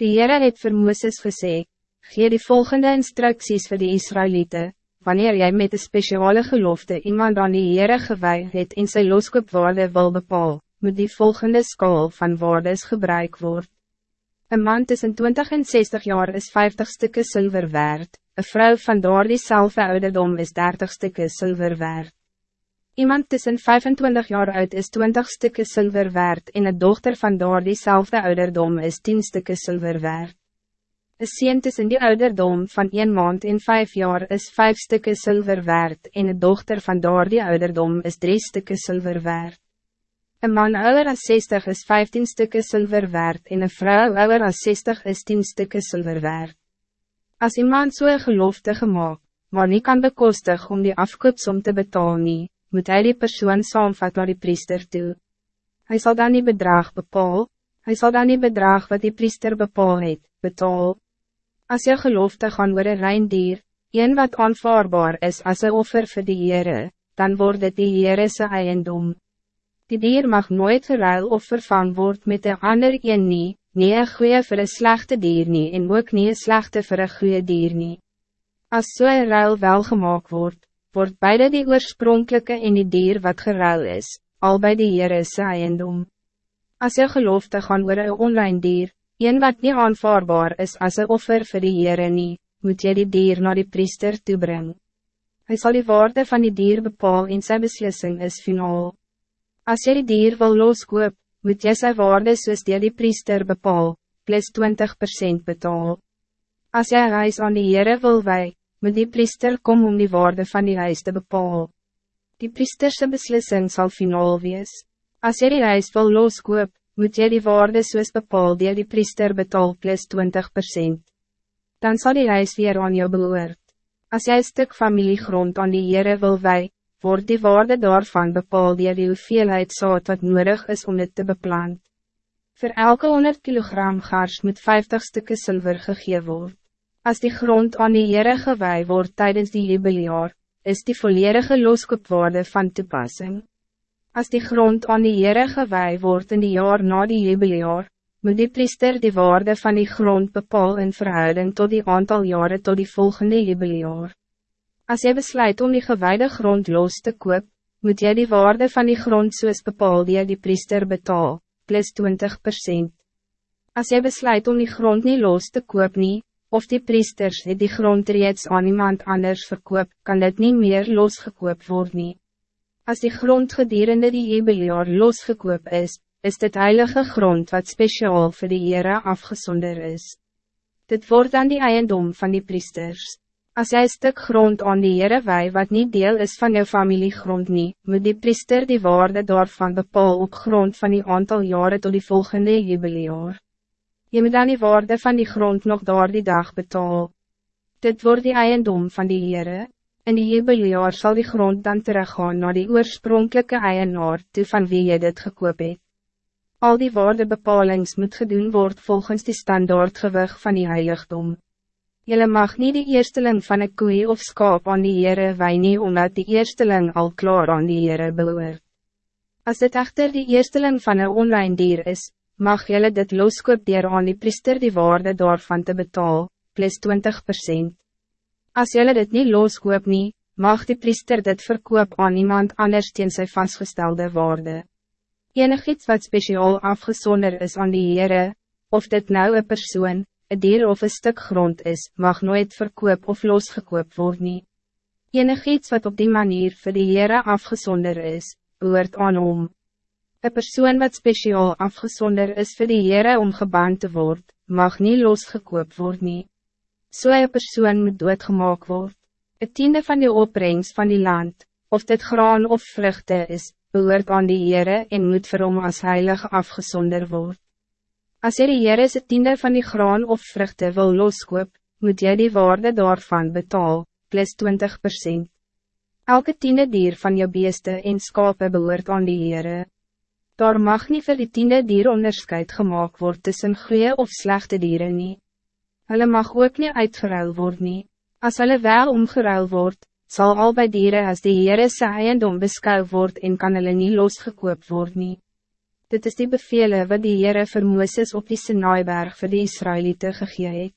Die Heere het vir Mooses gesê, gee die volgende instructies voor die Israëlieten, wanneer jij met een speciale gelofte iemand aan die Heere gewij het en sy loskoopwaarde wil bepaal, moet die volgende skaal van waardes gebruik word. Een man tussen 20 en 60 jaar is 50 stukken zilver waard, een vrouw van door diezelfde ouderdom is 30 stukken zilver waard. Iemand tussen 25 jaar oud is 20 stukken zilver waard en een dochter van door diezelfde ouderdom is 10 stukken zilver waard. Een sien tussen die ouderdom van 1 maand en 5 jaar is 5 stukken zilver waard en een dochter van door die ouderdom is 3 stukken zilver waard. Een man ouder als 60 is 15 stukken zilver waard en een vrouw ouder als 60 is 10 stukken zilver waard. Als iemand zo'n so gelofte gemaakt, maar niet kan bekostig om die afkoopsom te betalen, moet hij die persoon saamvat naar die priester toe. Hij zal dan niet bedrag bepaal, hij zal dan niet bedrag wat die priester bepaal het, betaal. Als je gelofte gaan oor een rein dier, een wat aanvaarbaar is als een offer voor die Heere, dan wordt het die Heere sy eiendom. Die dier mag nooit geruil of vervang word met een ander een nie, nie een goeie vir een slechte dier nie en ook nie een slechte vir een goeie dier nie. As so een ruil wel gemaakt wordt, wordt beide die oorspronkelijke en die dier wat geruil is, al bij die Heere sy eiendom. As jy gelofte gaan oor een online dier, een wat niet aanvaarbaar is als een offer voor die Heere nie, moet jy die dier naar die priester toebring. Hij zal die waarde van die dier bepaal en sy beslissing is finaal. Als jy die dier wil loskoop, moet jy sy waarde soos die, die priester bepaal, plus 20% betaal. Als jy reis aan die Heere wil wij, moet die priester kom om die waarde van die huis te bepalen. Die priesterse beslissing zal finaal wees. Als jy die huis wil loskoop, moet jy die waarde soos bepaal die die priester betaal plus 20%. Dan zal die huis weer aan jou behoort. Als jy een stuk familiegrond aan die Heere wil wij, wordt die waarde daarvan bepaald die die hoeveelheid zout wat nodig is om het te beplant. Voor elke 100 kilogram gars moet 50 stukken zilver gegeven worden. Als die grond aan die Heere gewaai wordt tijdens die jubilejaar, is die volledige loskoopwaarde van toepassing. Als die grond aan die Heere gewaai wordt in die jaar na die jubilejaar, moet die priester die waarde van die grond bepaal in verhouding tot die aantal jaren tot die volgende jubilejaar. Als jy besluit om die gewaarde grond los te koop, moet jy die waarde van die grond soos bepaal die die priester betaal, plus 20%. Als jy besluit om die grond niet los te koop nie, of die priesters het die grond reeds aan iemand anders verkoop, kan dit niet meer losgekoop worden. Als die grond gedurende die jubilejaar losgekoop is, is dit heilige grond wat speciaal voor de Heere afgezonder is. Dit wordt dan die eiendom van die priesters. Als een stuk grond aan die Heere wij wat niet deel is van jouw familiegrond niet, moet die priester die waarde daarvan bepaal op grond van die aantal jaren tot die volgende jubilejaar. Je moet dan die waarde van die grond nog door die dag betaal. Dit wordt die eiendom van die Heere. In die jubilejaar zal die grond dan teruggaan naar die oorspronkelijke eienaar toe van wie je dit gekoop het. Al die waardebepalings moet gedoen worden volgens die standaardgewig van die heiligdom. Jelle mag niet de eersteling van een koe of skaap aan die Heere wij nie omdat die eersteling al klaar aan die Heere behoort. Als dit echter die eersteling van een online dier is, mag jelle dit loskoop dier aan die priester die waarde daarvan te betaal, plus 20%. Als jelle dit niet loskoop nie, mag die priester dit verkoop aan iemand anders teen sy vastgestelde waarde. Enig iets wat speciaal afgezonder is aan die Heere, of dit nou een persoon, een dier of een stuk grond is, mag nooit verkoop of losgekoop worden. nie. Enig iets wat op die manier voor die Heere afgezonder is, behoort aan hom. Een persoon wat speciaal afgezonder is voor die Heere om gebaan te worden, mag niet losgekoop worden. nie. So een persoon moet doodgemaak word. Het tiende van die opbrengst van die land, of dit graan of vruchten is, behoort aan die Heere en moet vir hom as heilig afgezonder word. Als jy die Heere het tiende van die graan of vruchten wil loskoop, moet jy die waarde daarvan betaal, plus 20%. Elke tiende dier van jou beeste en skape behoort aan die Heere. Daar mag niet vir die tiende dier onderscheid gemaakt worden tussen goede of slechte dieren nie. Hulle mag ook niet uitgeruil worden nie. As hulle wel omgeruil word, zal al bij dieren als die Heere sy eiendom beskou word en kan hulle nie losgekoop word nie. Dit is die bevelen wat die Heere vir Mooses op die Sinaiberg vir die Israëlieten gegee het.